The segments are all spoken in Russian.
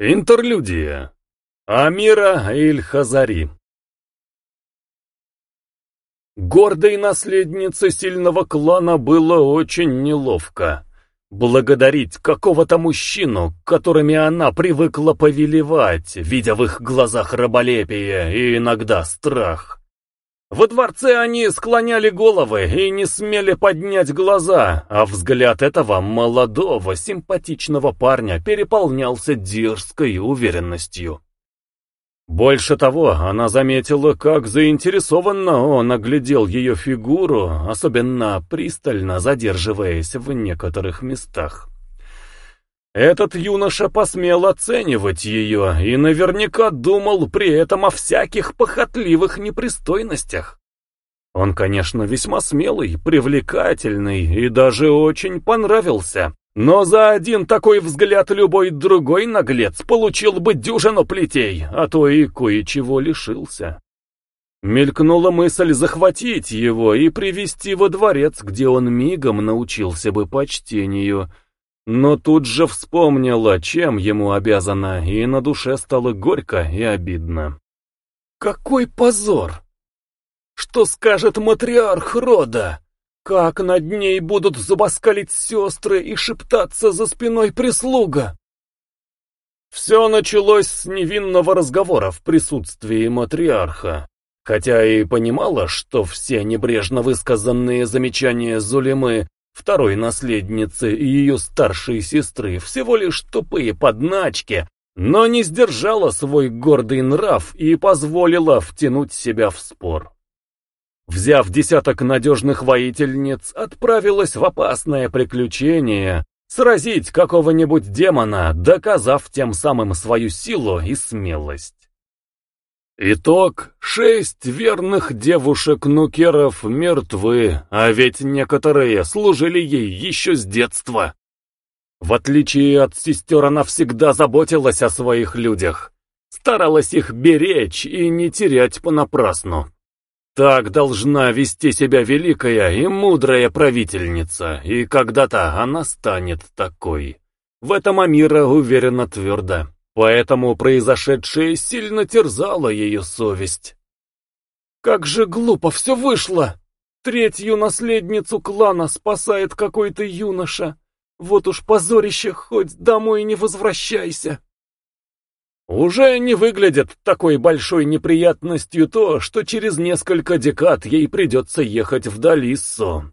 Интерлюдия. Амира Иль-Хазари. Гордой наследнице сильного клана было очень неловко. Благодарить какого-то мужчину, которыми она привыкла повелевать, видя в их глазах раболепие и иногда страх. Во дворце они склоняли головы и не смели поднять глаза, а взгляд этого молодого, симпатичного парня переполнялся дерзкой уверенностью. Больше того, она заметила, как заинтересованно он оглядел ее фигуру, особенно пристально задерживаясь в некоторых местах. Этот юноша посмел оценивать ее и наверняка думал при этом о всяких похотливых непристойностях. Он, конечно, весьма смелый, привлекательный и даже очень понравился. Но за один такой взгляд любой другой наглец получил бы дюжину плетей, а то и кое-чего лишился. Мелькнула мысль захватить его и привести во дворец, где он мигом научился бы почтению — но тут же вспомнила, чем ему обязана, и на душе стало горько и обидно. Какой позор! Что скажет матриарх рода? Как над ней будут зубоскалить сестры и шептаться за спиной прислуга? Все началось с невинного разговора в присутствии матриарха. Хотя и понимала, что все небрежно высказанные замечания Зулимы второй наследницы и ее старшей сестры, всего лишь тупые подначки, но не сдержала свой гордый нрав и позволила втянуть себя в спор. Взяв десяток надежных воительниц, отправилась в опасное приключение сразить какого-нибудь демона, доказав тем самым свою силу и смелость. Итог — шесть верных девушек-нукеров мертвы, а ведь некоторые служили ей еще с детства. В отличие от сестер, она всегда заботилась о своих людях, старалась их беречь и не терять понапрасну. Так должна вести себя великая и мудрая правительница, и когда-то она станет такой. В этом Амира уверена твердо. Поэтому произошедшее сильно терзало ее совесть. Как же глупо все вышло! Третью наследницу клана спасает какой-то юноша. Вот уж позорище, хоть домой не возвращайся. Уже не выглядит такой большой неприятностью то, что через несколько декад ей придется ехать в Далиссо.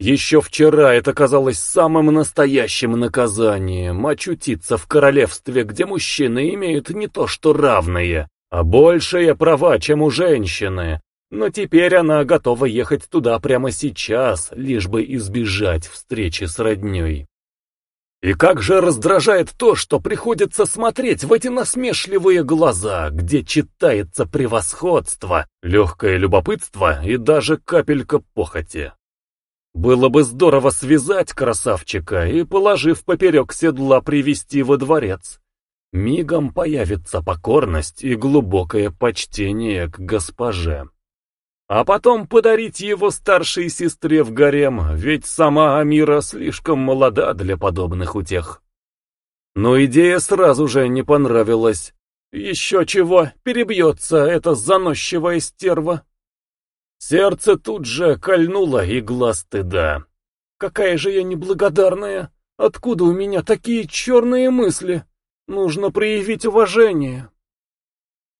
Еще вчера это казалось самым настоящим наказанием — очутиться в королевстве, где мужчины имеют не то что равные, а большие права, чем у женщины. Но теперь она готова ехать туда прямо сейчас, лишь бы избежать встречи с родней. И как же раздражает то, что приходится смотреть в эти насмешливые глаза, где читается превосходство, легкое любопытство и даже капелька похоти. Было бы здорово связать красавчика и, положив поперек седла, привести во дворец. Мигом появится покорность и глубокое почтение к госпоже. А потом подарить его старшей сестре в гарем, ведь сама Амира слишком молода для подобных утех. Но идея сразу же не понравилась. Еще чего, перебьется эта заносчивая стерва. Сердце тут же кольнуло игла стыда. Какая же я неблагодарная! Откуда у меня такие черные мысли? Нужно проявить уважение.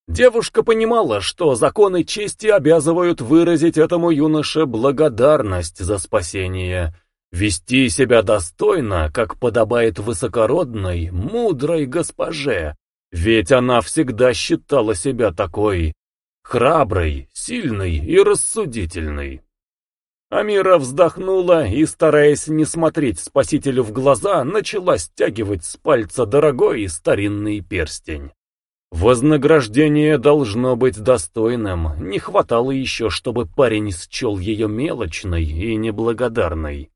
Девушка понимала, что законы чести обязывают выразить этому юноше благодарность за спасение, вести себя достойно, как подобает высокородной, мудрой госпоже, ведь она всегда считала себя такой, храбрый, сильный и рассудительный. Амира вздохнула и, стараясь не смотреть спасителю в глаза, начала стягивать с пальца дорогой старинный перстень. Вознаграждение должно быть достойным, не хватало еще, чтобы парень счел ее мелочной и неблагодарной.